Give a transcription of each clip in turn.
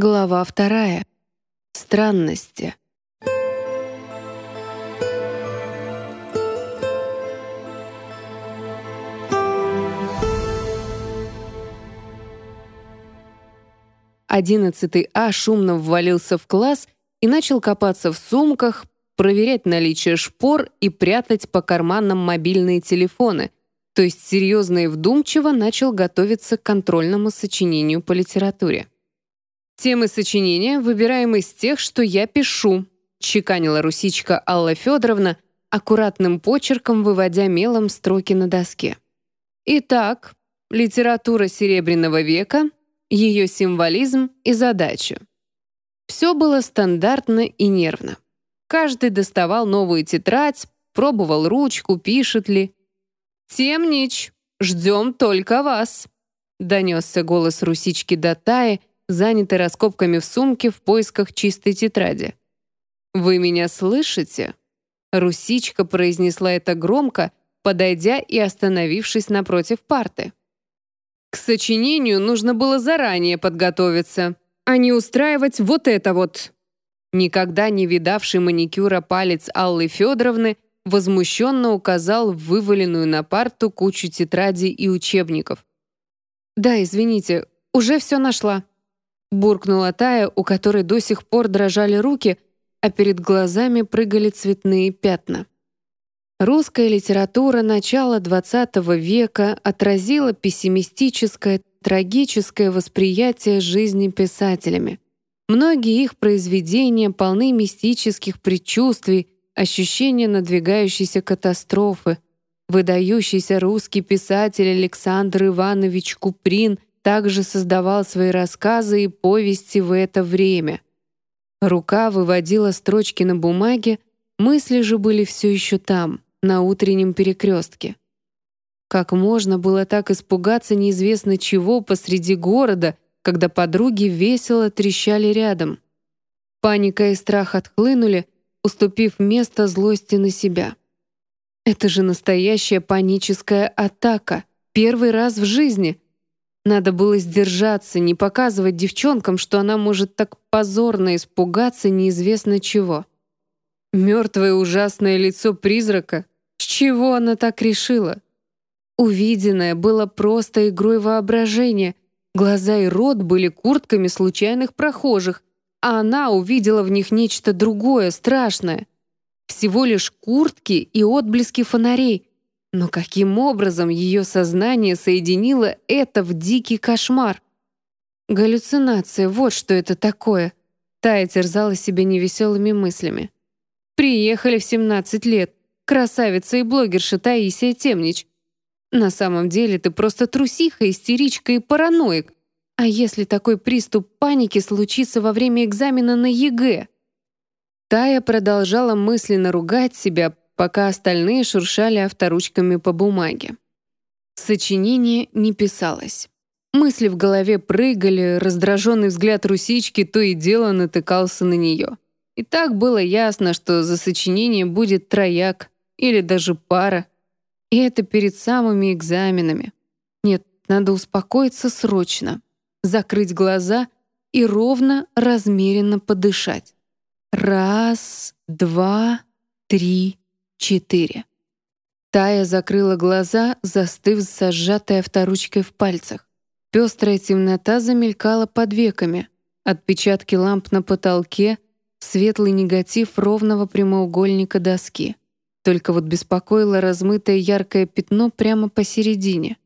Глава вторая. Странности. Одиннадцатый А шумно ввалился в класс и начал копаться в сумках, проверять наличие шпор и прятать по карманам мобильные телефоны, то есть серьезно и вдумчиво начал готовиться к контрольному сочинению по литературе. Темы сочинения выбираем из тех, что я пишу, чеканила русичка Алла Федоровна, аккуратным почерком выводя мелом строки на доске. Итак, литература Серебряного века ее символизм и задачу. Все было стандартно и нервно. Каждый доставал новую тетрадь, пробовал ручку, пишет ли. «Темнич, ждем только вас», — донесся голос русички до Таи, занятой раскопками в сумке в поисках чистой тетради. «Вы меня слышите?» Русичка произнесла это громко, подойдя и остановившись напротив парты. К сочинению нужно было заранее подготовиться, а не устраивать вот это вот. Никогда не видавший маникюра палец Аллы Федоровны возмущенно указал в вываленную на парту кучу тетрадей и учебников. «Да, извините, уже все нашла», — буркнула Тая, у которой до сих пор дрожали руки, а перед глазами прыгали цветные пятна. Русская литература начала XX века отразила пессимистическое, трагическое восприятие жизни писателями. Многие их произведения полны мистических предчувствий, ощущения надвигающейся катастрофы. Выдающийся русский писатель Александр Иванович Куприн также создавал свои рассказы и повести в это время. Рука выводила строчки на бумаге, мысли же были все еще там — на утреннем перекрестке. Как можно было так испугаться неизвестно чего посреди города, когда подруги весело трещали рядом? Паника и страх отхлынули, уступив место злости на себя. Это же настоящая паническая атака. Первый раз в жизни. Надо было сдержаться, не показывать девчонкам, что она может так позорно испугаться неизвестно чего. Мертвое ужасное лицо призрака? С чего она так решила? Увиденное было просто игрой воображения. Глаза и рот были куртками случайных прохожих, а она увидела в них нечто другое, страшное. Всего лишь куртки и отблески фонарей. Но каким образом ее сознание соединило это в дикий кошмар? Галлюцинация, вот что это такое. Тая терзала себя невеселыми мыслями. Приехали в 17 лет. Красавица и блогерша Таисия Темнич. На самом деле ты просто трусиха, истеричка и параноик. А если такой приступ паники случится во время экзамена на ЕГЭ? Тая продолжала мысленно ругать себя, пока остальные шуршали авторучками по бумаге. Сочинение не писалось. Мысли в голове прыгали, раздраженный взгляд русички то и дело натыкался на нее. И так было ясно, что за сочинение будет трояк или даже пара. И это перед самыми экзаменами. Нет, надо успокоиться срочно, закрыть глаза и ровно, размеренно подышать. Раз, два, три, четыре. Тая закрыла глаза, застыв с сжатой авторучкой в пальцах. Пестрая темнота замелькала под веками. Отпечатки ламп на потолке — светлый негатив ровного прямоугольника доски. Только вот беспокоило размытое яркое пятно прямо посередине.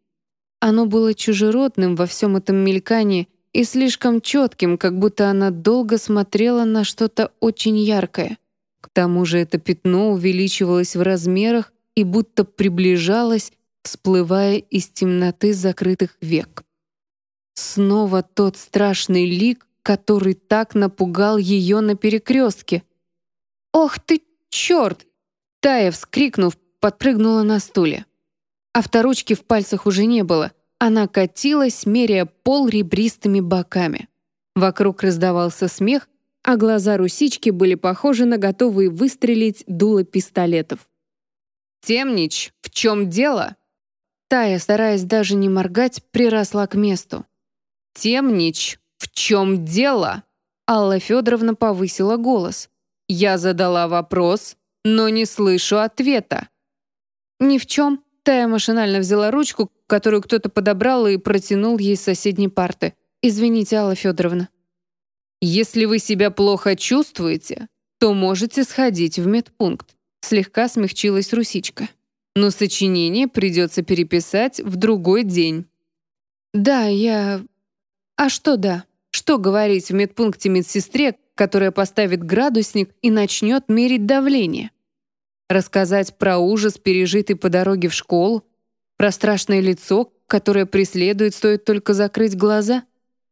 Оно было чужеродным во всем этом мелькании и слишком четким, как будто она долго смотрела на что-то очень яркое. К тому же это пятно увеличивалось в размерах и будто приближалось, всплывая из темноты закрытых век. Снова тот страшный лик, который так напугал ее на перекрестке. «Ох ты, черт!» Тая, вскрикнув, подпрыгнула на стуле. Авторучки в пальцах уже не было. Она катилась, меряя пол ребристыми боками. Вокруг раздавался смех, а глаза русички были похожи на готовые выстрелить дуло пистолетов. «Темнич, в чем дело?» Тая, стараясь даже не моргать, приросла к месту. «Темнич, в чем дело?» Алла Федоровна повысила голос. «Я задала вопрос, но не слышу ответа». «Ни в чем». Тая машинально взяла ручку, которую кто-то подобрал и протянул ей с соседней парты. «Извините, Алла Федоровна». «Если вы себя плохо чувствуете, то можете сходить в медпункт», слегка смягчилась Русичка. «Но сочинение придется переписать в другой день». «Да, я... А что да? Что говорить в медпункте медсестре, которая поставит градусник и начнет мерить давление? Рассказать про ужас, пережитый по дороге в школу? Про страшное лицо, которое преследует, стоит только закрыть глаза?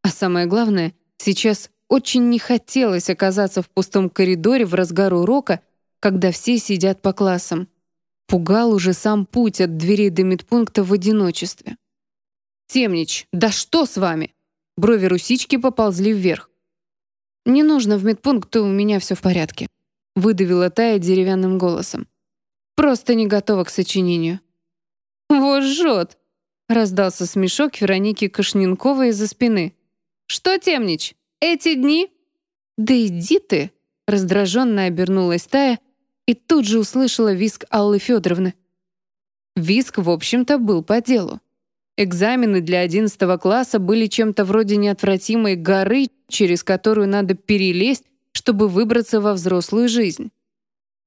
А самое главное, сейчас очень не хотелось оказаться в пустом коридоре в разгар урока, когда все сидят по классам. Пугал уже сам путь от двери до медпункта в одиночестве. «Темнич, да что с вами?» Брови русички поползли вверх. «Не нужно в медпункт, у меня все в порядке», выдавила Тая деревянным голосом. «Просто не готова к сочинению». «Вот жжет!» раздался смешок Вероники Кашненковой из-за спины. «Что, Темнич, эти дни?» «Да иди ты!» раздраженно обернулась Тая и тут же услышала виск Аллы Федоровны. Виск, в общем-то, был по делу. Экзамены для 11 класса были чем-то вроде неотвратимой горы, через которую надо перелезть, чтобы выбраться во взрослую жизнь.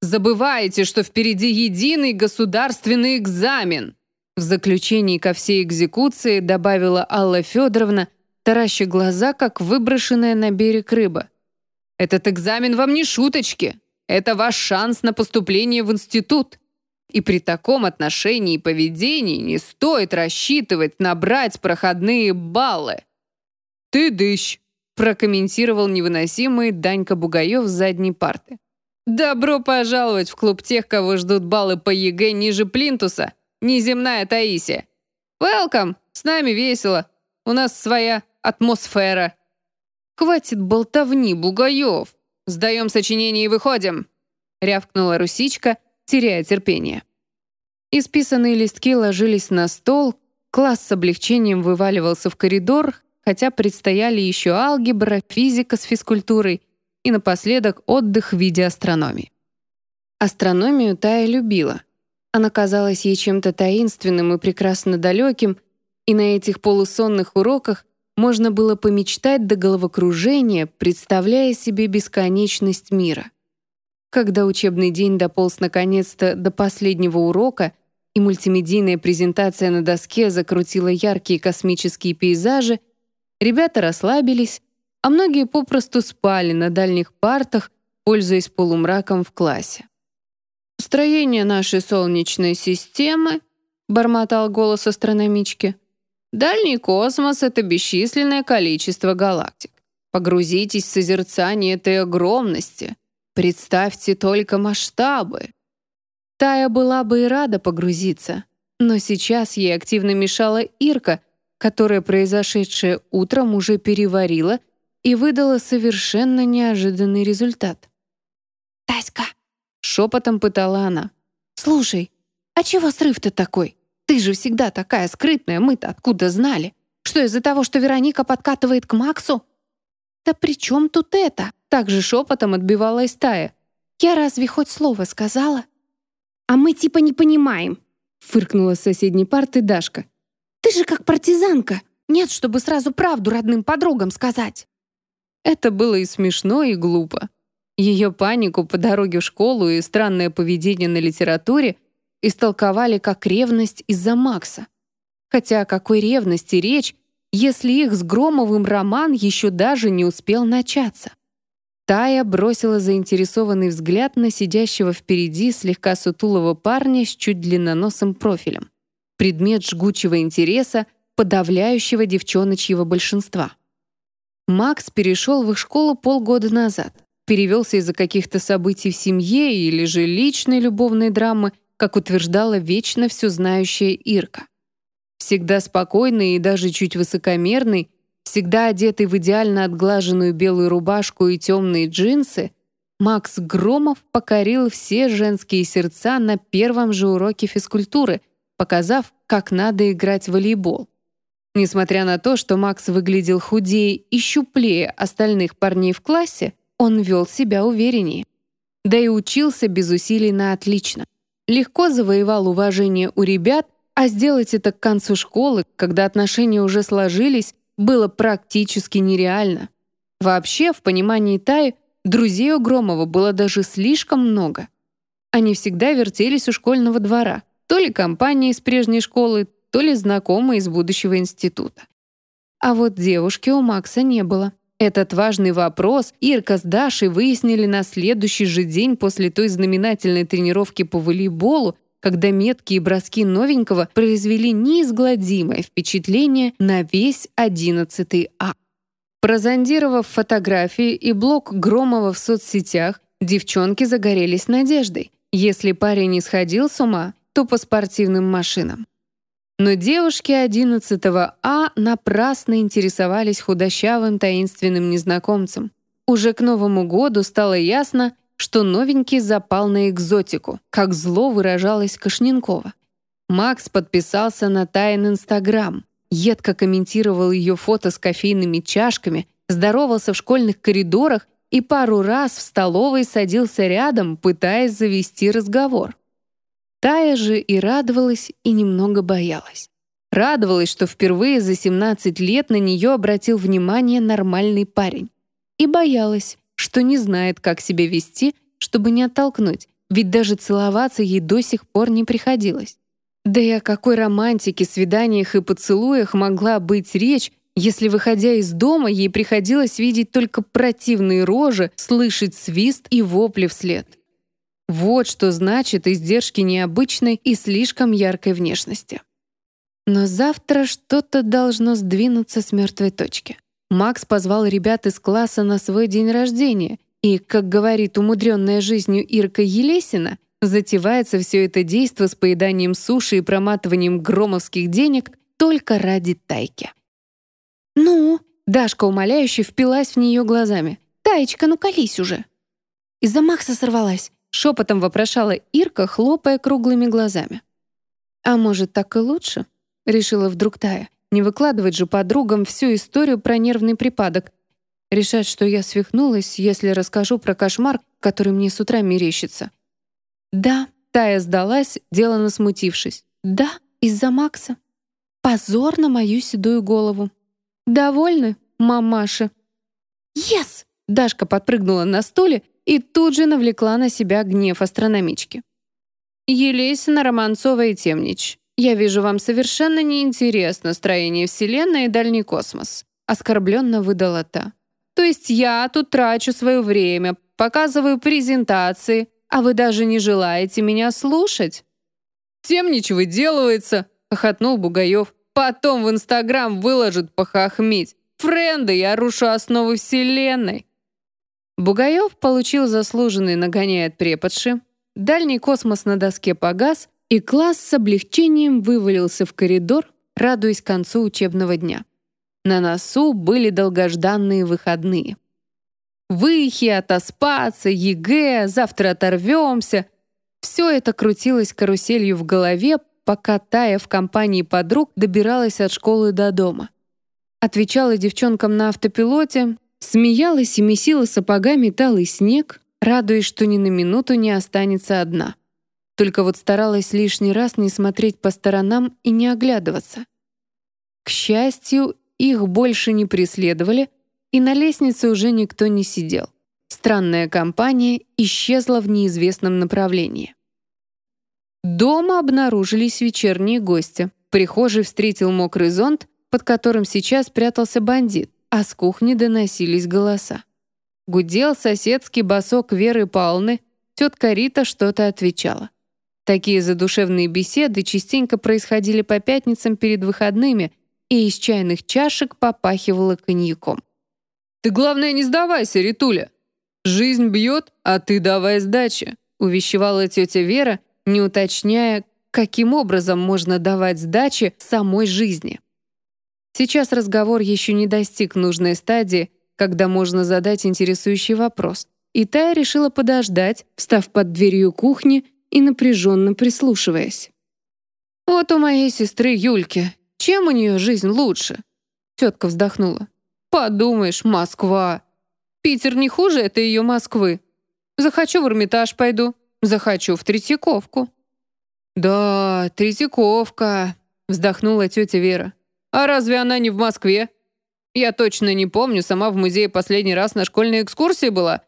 «Забываете, что впереди единый государственный экзамен!» В заключении ко всей экзекуции добавила Алла Федоровна, тараща глаза, как выброшенная на берег рыба. «Этот экзамен вам не шуточки. Это ваш шанс на поступление в институт. И при таком отношении и поведении не стоит рассчитывать набрать проходные баллы. «Тыдыщ», — прокомментировал невыносимый Данька Бугаев с задней парты. «Добро пожаловать в клуб тех, кого ждут баллы по ЕГЭ ниже плинтуса, неземная Таисия. Welcome, с нами весело, у нас своя атмосфера». «Хватит болтовни, Бугаев! Сдаем сочинение и выходим!» рявкнула Русичка, теряя терпение. Исписанные листки ложились на стол, класс с облегчением вываливался в коридор, хотя предстояли еще алгебра, физика с физкультурой и напоследок отдых в виде астрономии. Астрономию Тая любила. Она казалась ей чем-то таинственным и прекрасно далеким, и на этих полусонных уроках можно было помечтать до головокружения, представляя себе бесконечность мира. Когда учебный день дополз наконец-то до последнего урока и мультимедийная презентация на доске закрутила яркие космические пейзажи, ребята расслабились, а многие попросту спали на дальних партах, пользуясь полумраком в классе. «Строение нашей Солнечной системы», — бормотал голос астрономички, «Дальний космос — это бесчисленное количество галактик. Погрузитесь в созерцание этой огромности. Представьте только масштабы. Тая была бы и рада погрузиться, но сейчас ей активно мешала Ирка, которая произошедшее утром уже переварила и выдала совершенно неожиданный результат. «Таська!» — шепотом пытала она. «Слушай, а чего срыв-то такой? Ты же всегда такая скрытная, мы-то откуда знали? Что из-за того, что Вероника подкатывает к Максу?» «Да при чем тут это?» Также шепотом отбивалась Тая. «Я разве хоть слово сказала?» «А мы типа не понимаем», — фыркнула с соседней парты Дашка. «Ты же как партизанка. Нет, чтобы сразу правду родным подругам сказать». Это было и смешно, и глупо. Ее панику по дороге в школу и странное поведение на литературе истолковали как ревность из-за Макса. Хотя о какой ревности речь, если их с Громовым роман еще даже не успел начаться? Тая бросила заинтересованный взгляд на сидящего впереди слегка сутулого парня с чуть длинноносым профилем. Предмет жгучего интереса, подавляющего девчоночьего большинства. Макс перешел в их школу полгода назад. Перевелся из-за каких-то событий в семье или же личной любовной драмы, как утверждала вечно все знающая Ирка. Всегда спокойный и даже чуть высокомерный, Всегда одетый в идеально отглаженную белую рубашку и темные джинсы, Макс Громов покорил все женские сердца на первом же уроке физкультуры, показав, как надо играть в волейбол. Несмотря на то, что Макс выглядел худее и щуплее остальных парней в классе, он вел себя увереннее. Да и учился без усилий на отлично. Легко завоевал уважение у ребят, а сделать это к концу школы, когда отношения уже сложились, было практически нереально. Вообще, в понимании Таи, друзей у Громова было даже слишком много. Они всегда вертелись у школьного двора, то ли компании из прежней школы, то ли знакомые из будущего института. А вот девушки у Макса не было. Этот важный вопрос Ирка с Дашей выяснили на следующий же день после той знаменательной тренировки по волейболу, когда меткие броски новенького произвели неизгладимое впечатление на весь 11 А. Прозондировав фотографии и блог Громова в соцсетях, девчонки загорелись надеждой. Если парень не сходил с ума, то по спортивным машинам. Но девушки 11 А напрасно интересовались худощавым таинственным незнакомцем. Уже к Новому году стало ясно, что новенький запал на экзотику, как зло выражалась Кашненкова. Макс подписался на Тайн Инстаграм, едко комментировал ее фото с кофейными чашками, здоровался в школьных коридорах и пару раз в столовой садился рядом, пытаясь завести разговор. Тая же и радовалась, и немного боялась. Радовалась, что впервые за 17 лет на нее обратил внимание нормальный парень. И боялась, что не знает, как себя вести, чтобы не оттолкнуть, ведь даже целоваться ей до сих пор не приходилось. Да и о какой романтике, свиданиях и поцелуях могла быть речь, если, выходя из дома, ей приходилось видеть только противные рожи, слышать свист и вопли вслед. Вот что значит издержки необычной и слишком яркой внешности. Но завтра что-то должно сдвинуться с мертвой точки. Макс позвал ребят из класса на свой день рождения, и, как говорит умудренная жизнью Ирка Елесина, затевается все это действо с поеданием суши и проматыванием громовских денег только ради тайки. «Ну?» — Дашка умоляюще впилась в нее глазами. «Таечка, ну колись уже!» Из-за Макса сорвалась. Шепотом вопрошала Ирка, хлопая круглыми глазами. «А может, так и лучше?» — решила вдруг Тая. «Не выкладывать же подругам всю историю про нервный припадок. Решать, что я свихнулась, если расскажу про кошмар, который мне с утра мерещится». «Да», — Тая сдалась, делано смутившись. «Да, из-за Макса. Позор на мою седую голову. Довольны, мамаша?» «Yes!» — Дашка подпрыгнула на стуле и тут же навлекла на себя гнев астрономички. «Елесина, Романцова и Темнич, я вижу, вам совершенно неинтересно строение Вселенной и дальний космос», оскорбленно выдала та. «То есть я тут трачу свое время, показываю презентации, а вы даже не желаете меня слушать?» «Темнич выделывается», — хохотнул Бугаев. «Потом в Инстаграм выложит похохмить. Френды, я рушу основы Вселенной». Бугаев получил заслуженный нагоняй от преподши, дальний космос на доске погас, и класс с облегчением вывалился в коридор, радуясь концу учебного дня. На носу были долгожданные выходные. Выхи, отоспаться, ЕГЭ, завтра оторвемся. Все это крутилось каруселью в голове, пока Тая в компании подруг добиралась от школы до дома. Отвечала девчонкам на автопилоте, Смеялась и месила сапогами талый снег, радуясь, что ни на минуту не останется одна. Только вот старалась лишний раз не смотреть по сторонам и не оглядываться. К счастью, их больше не преследовали, и на лестнице уже никто не сидел. Странная компания исчезла в неизвестном направлении. Дома обнаружились вечерние гости. Прихожий встретил мокрый зонт, под которым сейчас прятался бандит а с кухни доносились голоса. Гудел соседский босок Веры Павловны, тетка Рита что-то отвечала. Такие задушевные беседы частенько происходили по пятницам перед выходными, и из чайных чашек попахивало коньяком. «Ты, главное, не сдавайся, Ритуля! Жизнь бьет, а ты давай сдачи», увещевала тетя Вера, не уточняя, каким образом можно давать сдачи самой жизни. Сейчас разговор еще не достиг нужной стадии, когда можно задать интересующий вопрос. И Тая решила подождать, встав под дверью кухни и напряженно прислушиваясь. «Вот у моей сестры Юльки. Чем у нее жизнь лучше? Тетка вздохнула. Подумаешь, Москва. Питер не хуже это ее Москвы. Захочу в Эрмитаж пойду, захочу в Третьяковку. Да, Третьяковка, вздохнула тетя Вера. А разве она не в Москве? Я точно не помню, сама в музее последний раз на школьной экскурсии была.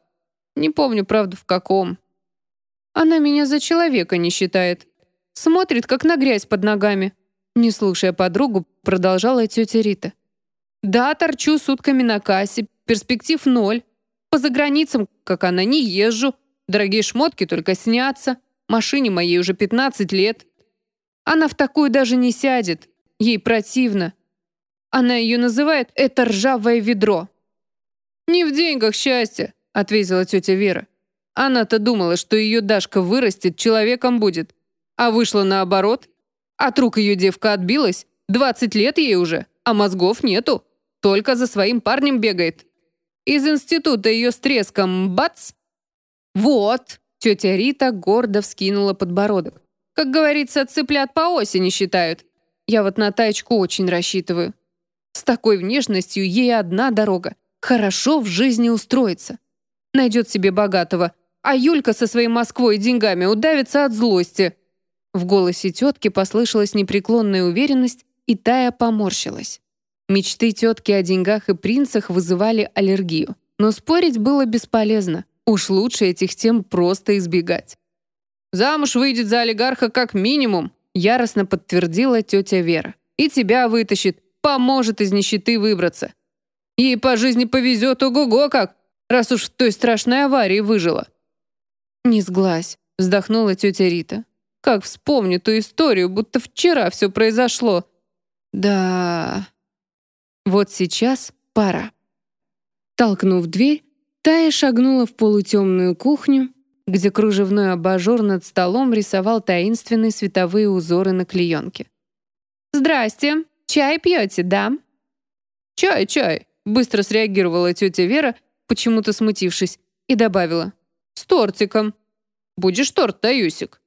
Не помню, правда, в каком. Она меня за человека не считает. Смотрит, как на грязь под ногами. Не слушая подругу, продолжала тетя Рита. Да, торчу сутками на кассе, перспектив ноль. По заграницам, как она, не езжу. Дорогие шмотки только снятся. Машине моей уже 15 лет. Она в такую даже не сядет. Ей противно. Она ее называет «это ржавое ведро». «Не в деньгах счастье», — ответила тетя Вера. Она-то думала, что ее Дашка вырастет, человеком будет. А вышло наоборот. От рук ее девка отбилась. 20 лет ей уже, а мозгов нету. Только за своим парнем бегает. Из института ее с треском бац. Вот, тетя Рита гордо вскинула подбородок. Как говорится, цыплят по осени считают. Я вот на таечку очень рассчитываю. С такой внешностью ей одна дорога. Хорошо в жизни устроиться. Найдет себе богатого, а Юлька со своей Москвой и деньгами удавится от злости. В голосе тетки послышалась непреклонная уверенность, и Тая поморщилась. Мечты тетки о деньгах и принцах вызывали аллергию. Но спорить было бесполезно. Уж лучше этих тем просто избегать. «Замуж выйдет за олигарха как минимум», яростно подтвердила тетя Вера. «И тебя вытащит, поможет из нищеты выбраться. Ей по жизни повезет ого-го как, раз уж в той страшной аварии выжила». «Не сглазь», — вздохнула тетя Рита. «Как вспомню ту историю, будто вчера все произошло». «Да...» Вот сейчас пора. Толкнув дверь, Тая шагнула в полутемную кухню, где кружевной абажур над столом рисовал таинственные световые узоры на клеенке. «Здрасте!» «Чай пьете, да?» «Чай, чай», — быстро среагировала тетя Вера, почему-то смутившись, и добавила. «С тортиком. Будешь торт, Таюсик?»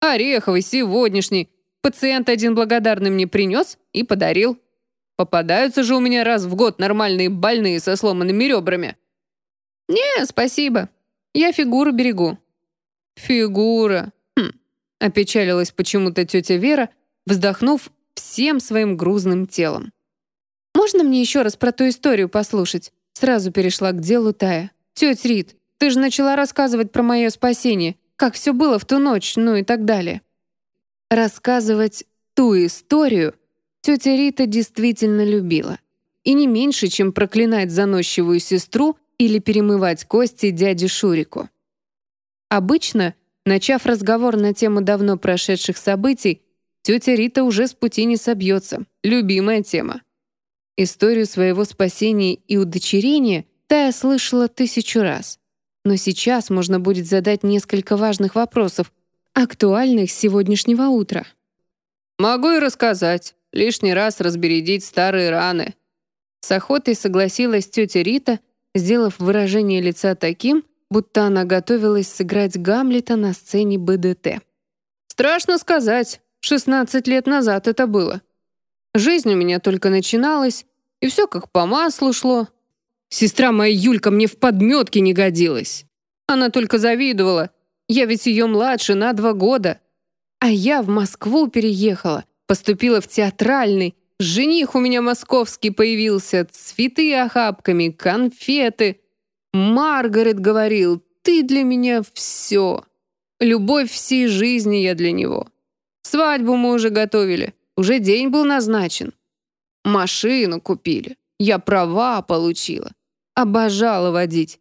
«Ореховый, сегодняшний. Пациент один благодарный мне принес и подарил. Попадаются же у меня раз в год нормальные больные со сломанными ребрами». «Не, спасибо. Я фигуру берегу». «Фигура?» хм. Опечалилась почему-то тетя Вера, вздохнув всем своим грузным телом. «Можно мне еще раз про ту историю послушать?» Сразу перешла к делу Тая. «Тетя Рит, ты же начала рассказывать про мое спасение, как все было в ту ночь, ну и так далее». Рассказывать ту историю тетя Рита действительно любила. И не меньше, чем проклинать заносчивую сестру или перемывать кости дяде Шурику. Обычно, начав разговор на тему давно прошедших событий, Тетя Рита уже с пути не собьется. Любимая тема. Историю своего спасения и удочерения Тая слышала тысячу раз. Но сейчас можно будет задать несколько важных вопросов, актуальных с сегодняшнего утра. «Могу и рассказать. Лишний раз разбередить старые раны». С охотой согласилась тетя Рита, сделав выражение лица таким, будто она готовилась сыграть Гамлета на сцене БДТ. «Страшно сказать. 16 лет назад это было. Жизнь у меня только начиналась, и все как по маслу шло. Сестра моя Юлька мне в подметке не годилась. Она только завидовала. Я ведь ее младше на два года. А я в Москву переехала, поступила в театральный. Жених у меня московский появился, цветы охапками, конфеты. Маргарет говорил, ты для меня все. Любовь всей жизни я для него. Свадьбу мы уже готовили. Уже день был назначен. Машину купили. Я права получила. Обожала водить.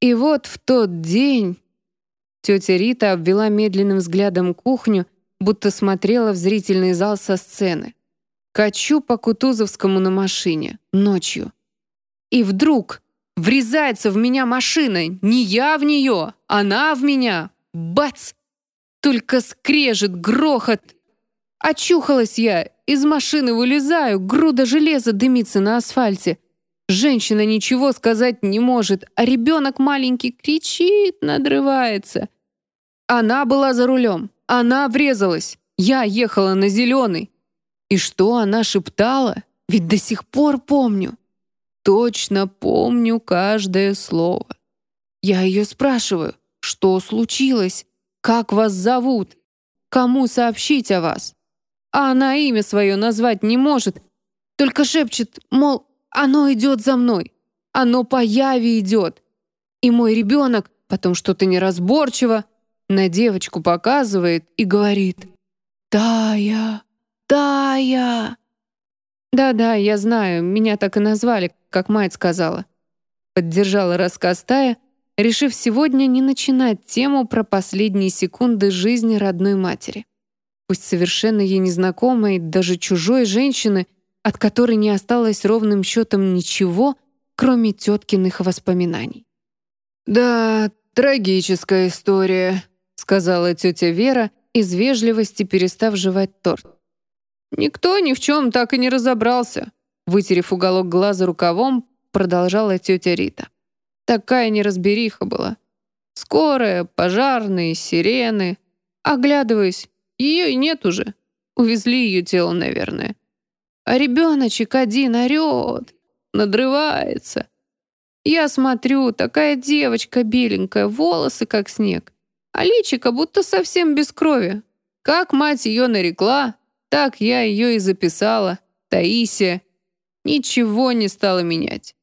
И вот в тот день... Тетя Рита обвела медленным взглядом кухню, будто смотрела в зрительный зал со сцены. Качу по Кутузовскому на машине. Ночью. И вдруг врезается в меня машина. Не я в нее, она в меня. Бац! Только скрежет, грохот. Очухалась я, из машины вылезаю, груда железа дымится на асфальте. Женщина ничего сказать не может, а ребенок маленький кричит, надрывается. Она была за рулем, она врезалась. Я ехала на зеленый. И что она шептала? Ведь до сих пор помню. Точно помню каждое слово. Я ее спрашиваю, что случилось? Как вас зовут? Кому сообщить о вас? А она имя свое назвать не может, только шепчет, мол, оно идет за мной, оно по яве идет. И мой ребенок, потом что-то неразборчиво, на девочку показывает и говорит «Тая, Тая». «Да-да, я знаю, меня так и назвали, как мать сказала». Поддержала рассказ Тая, решив сегодня не начинать тему про последние секунды жизни родной матери. Пусть совершенно ей незнакомой, даже чужой женщины, от которой не осталось ровным счетом ничего, кроме теткиных воспоминаний. «Да, трагическая история», — сказала тетя Вера, из вежливости перестав жевать торт. «Никто ни в чем так и не разобрался», — вытерев уголок глаза рукавом, продолжала тетя Рита. Такая неразбериха была. Скорая, пожарные, сирены. Оглядываюсь, ее и нет уже. Увезли ее тело, наверное. А ребеночек один орет, надрывается. Я смотрю, такая девочка беленькая, волосы как снег, а личико будто совсем без крови. Как мать ее нарекла, так я ее и записала. Таисия. Ничего не стала менять.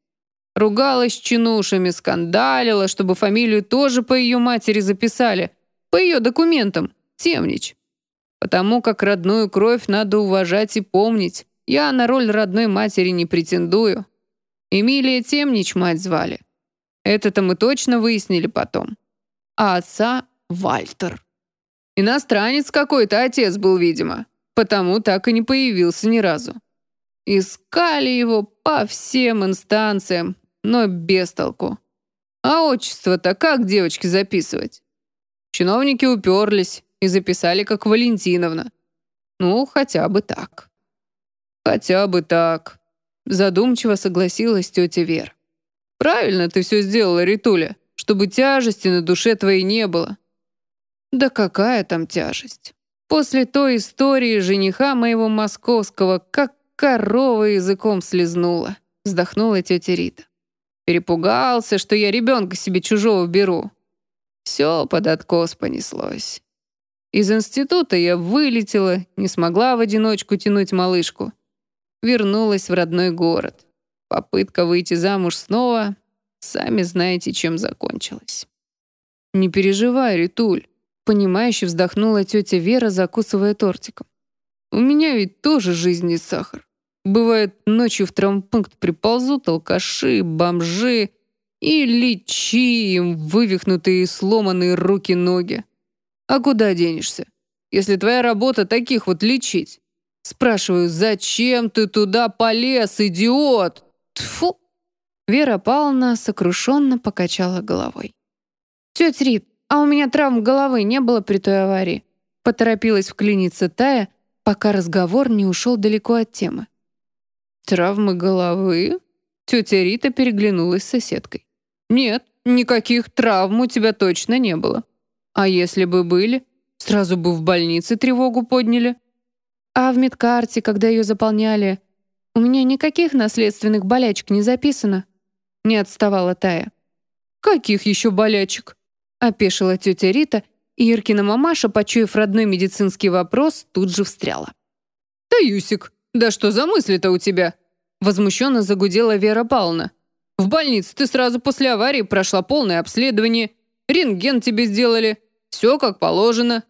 Ругалась чинушами, скандалила, чтобы фамилию тоже по ее матери записали. По ее документам. Темнич. Потому как родную кровь надо уважать и помнить. Я на роль родной матери не претендую. Эмилия Темнич мать звали. Это-то мы точно выяснили потом. А отца — Вальтер. Иностранец какой-то отец был, видимо. Потому так и не появился ни разу. Искали его по всем инстанциям, но без толку. А отчество-то как девочки записывать? Чиновники уперлись и записали как Валентиновна. Ну, хотя бы так. Хотя бы так. Задумчиво согласилась тетя Вера. Правильно ты все сделала, Ритуля, чтобы тяжести на душе твоей не было. Да какая там тяжесть? После той истории жениха моего московского как корова языком слезнула, вздохнула тетя Рита. Перепугался, что я ребенка себе чужого беру. Все под откос понеслось. Из института я вылетела, не смогла в одиночку тянуть малышку. Вернулась в родной город. Попытка выйти замуж снова, сами знаете, чем закончилась. «Не переживай, Ритуль», — понимающе вздохнула тетя Вера, закусывая тортиком. «У меня ведь тоже жизнь не сахар. Бывает, ночью в травмпункт приползут алкаши, бомжи и лечи им вывихнутые и сломанные руки-ноги. А куда денешься, если твоя работа таких вот лечить? Спрашиваю, зачем ты туда полез, идиот? Тфу! Вера Павловна сокрушенно покачала головой. «Тетя Рит, а у меня травм головы не было при той аварии?» Поторопилась вклиниться Тая, пока разговор не ушел далеко от темы. «Травмы головы?» Тетя Рита переглянулась с соседкой. «Нет, никаких травм у тебя точно не было. А если бы были, сразу бы в больнице тревогу подняли. А в медкарте, когда ее заполняли, у меня никаких наследственных болячек не записано». Не отставала Тая. «Каких еще болячек?» Опешила тетя Рита, и Иркина мамаша, почуяв родной медицинский вопрос, тут же встряла. «Таюсик, «Да что за мысли-то у тебя?» Возмущенно загудела Вера Павловна. «В больнице ты сразу после аварии прошла полное обследование, рентген тебе сделали, все как положено.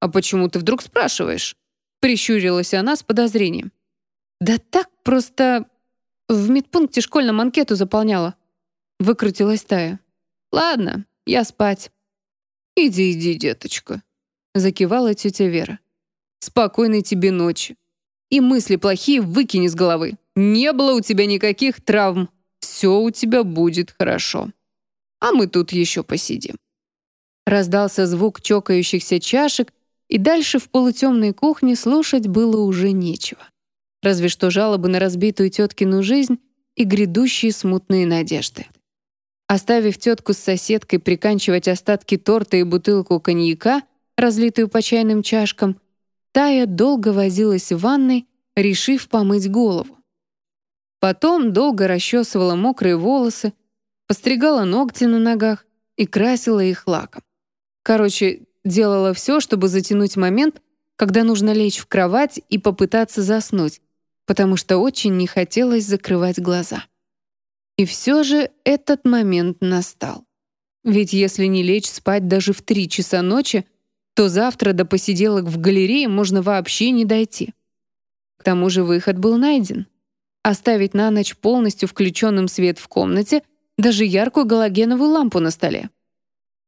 А почему ты вдруг спрашиваешь?» Прищурилась она с подозрением. «Да так просто в медпункте школьном анкету заполняла». Выкрутилась Тая. «Ладно, я спать». «Иди, иди, деточка», — закивала тетя Вера. «Спокойной тебе ночи и мысли плохие выкини с головы. Не было у тебя никаких травм. Все у тебя будет хорошо. А мы тут еще посидим». Раздался звук чокающихся чашек, и дальше в полутемной кухне слушать было уже нечего. Разве что жалобы на разбитую теткину жизнь и грядущие смутные надежды. Оставив тетку с соседкой приканчивать остатки торта и бутылку коньяка, разлитую по чайным чашкам, Тая долго возилась в ванной решив помыть голову. Потом долго расчесывала мокрые волосы, постригала ногти на ногах и красила их лаком. Короче, делала все, чтобы затянуть момент, когда нужно лечь в кровать и попытаться заснуть, потому что очень не хотелось закрывать глаза. И все же этот момент настал. Ведь если не лечь спать даже в три часа ночи, то завтра до посиделок в галерее можно вообще не дойти. К тому же выход был найден. Оставить на ночь полностью включенным свет в комнате, даже яркую галогеновую лампу на столе.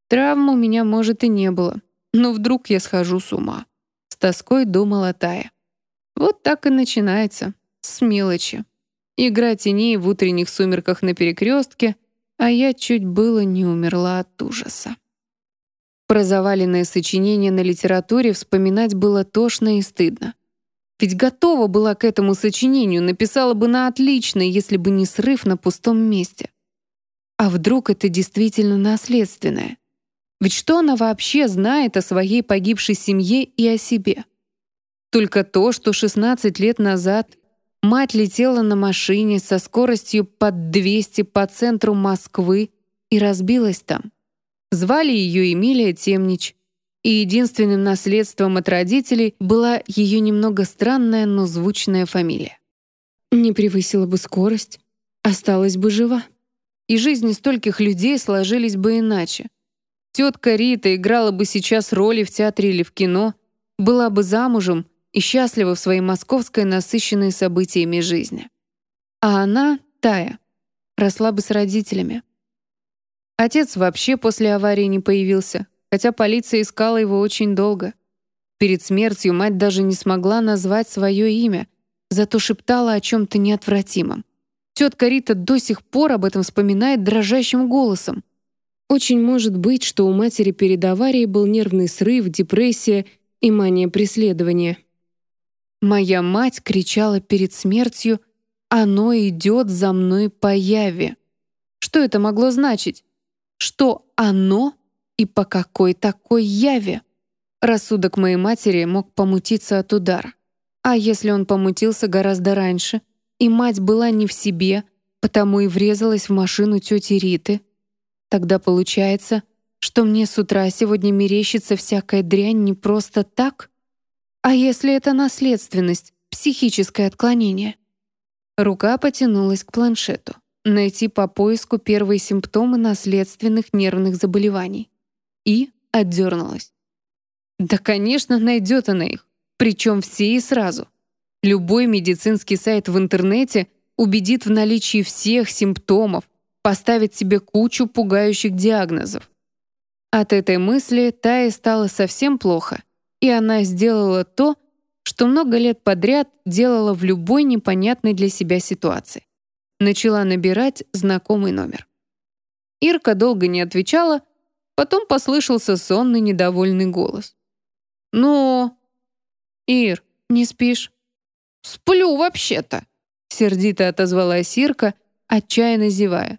Травм у меня, может, и не было, но вдруг я схожу с ума. С тоской думала Тая. Вот так и начинается. С мелочи. Игра теней в утренних сумерках на перекрестке, а я чуть было не умерла от ужаса. Про заваленное сочинение на литературе вспоминать было тошно и стыдно. Ведь готова была к этому сочинению, написала бы на отлично, если бы не срыв на пустом месте. А вдруг это действительно наследственное? Ведь что она вообще знает о своей погибшей семье и о себе? Только то, что 16 лет назад мать летела на машине со скоростью под 200 по центру Москвы и разбилась там. Звали ее Эмилия Темнич, и единственным наследством от родителей была ее немного странная, но звучная фамилия. Не превысила бы скорость, осталась бы жива. И жизни стольких людей сложились бы иначе. Тетка Рита играла бы сейчас роли в театре или в кино, была бы замужем и счастлива в своей московской насыщенной событиями жизни. А она, Тая, росла бы с родителями. Отец вообще после аварии не появился, хотя полиция искала его очень долго. Перед смертью мать даже не смогла назвать свое имя, зато шептала о чем-то неотвратимом. Тетка Рита до сих пор об этом вспоминает дрожащим голосом. Очень может быть, что у матери перед аварией был нервный срыв, депрессия и мания преследования. Моя мать кричала перед смертью «Оно идет за мной по яве». Что это могло значить? Что оно и по какой такой яве? Рассудок моей матери мог помутиться от удара. А если он помутился гораздо раньше, и мать была не в себе, потому и врезалась в машину тети Риты — Тогда получается, что мне с утра сегодня мерещится всякая дрянь не просто так? А если это наследственность, психическое отклонение? Рука потянулась к планшету. Найти по поиску первые симптомы наследственных нервных заболеваний. И отдернулась. Да, конечно, найдет она их. Причем все и сразу. Любой медицинский сайт в интернете убедит в наличии всех симптомов, поставить себе кучу пугающих диагнозов. От этой мысли Тае стало совсем плохо, и она сделала то, что много лет подряд делала в любой непонятной для себя ситуации. Начала набирать знакомый номер. Ирка долго не отвечала, потом послышался сонный недовольный голос. «Ну, Ир, не спишь?» «Сплю вообще-то», — сердито отозвалась Ирка, отчаянно зевая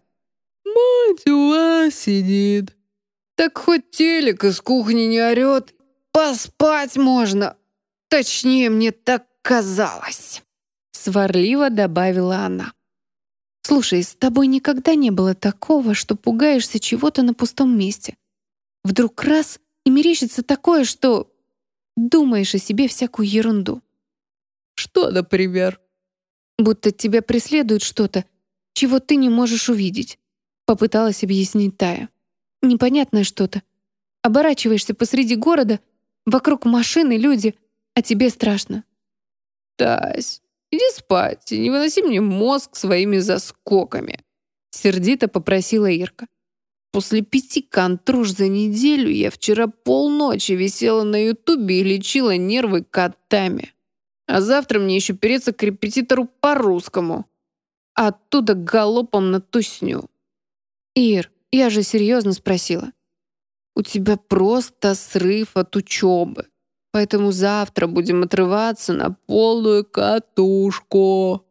мать у вас сидит. Так хоть телек из кухни не орет, поспать можно. Точнее, мне так казалось. Сварливо добавила она. «Слушай, с тобой никогда не было такого, что пугаешься чего-то на пустом месте. Вдруг раз и мерещится такое, что думаешь о себе всякую ерунду». «Что, например?» «Будто тебя преследует что-то, чего ты не можешь увидеть. Попыталась объяснить Тая. Непонятное что-то. Оборачиваешься посреди города, вокруг машины люди, а тебе страшно. «Тась, иди спать и не выноси мне мозг своими заскоками», сердито попросила Ирка. После пяти контруш за неделю я вчера полночи висела на ютубе и лечила нервы котами. А завтра мне еще переться к репетитору по русскому. Оттуда галопом на тусню. «Ир, я же серьезно спросила. У тебя просто срыв от учебы, поэтому завтра будем отрываться на полную катушку».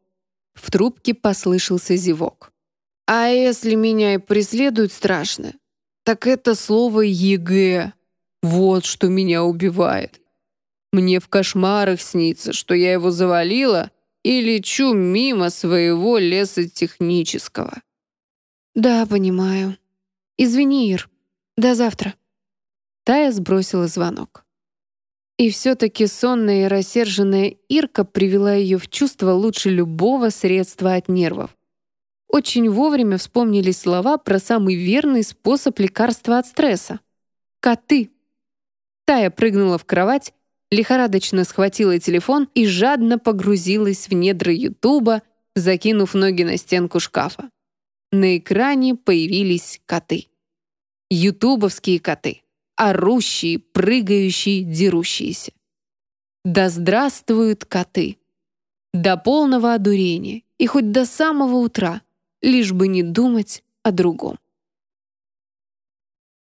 В трубке послышался зевок. «А если меня и преследует страшно, так это слово «ЕГЭ». Вот что меня убивает. Мне в кошмарах снится, что я его завалила и лечу мимо своего лесотехнического. Да, понимаю. Извини, Ир. До завтра. Тая сбросила звонок. И все-таки сонная и рассерженная Ирка привела ее в чувство лучше любого средства от нервов. Очень вовремя вспомнились слова про самый верный способ лекарства от стресса. Коты. Тая прыгнула в кровать, лихорадочно схватила телефон и жадно погрузилась в недра Ютуба, закинув ноги на стенку шкафа. На экране появились коты. Ютубовские коты. Орущие, прыгающие, дерущиеся. Да здравствуют коты! До полного одурения и хоть до самого утра, лишь бы не думать о другом.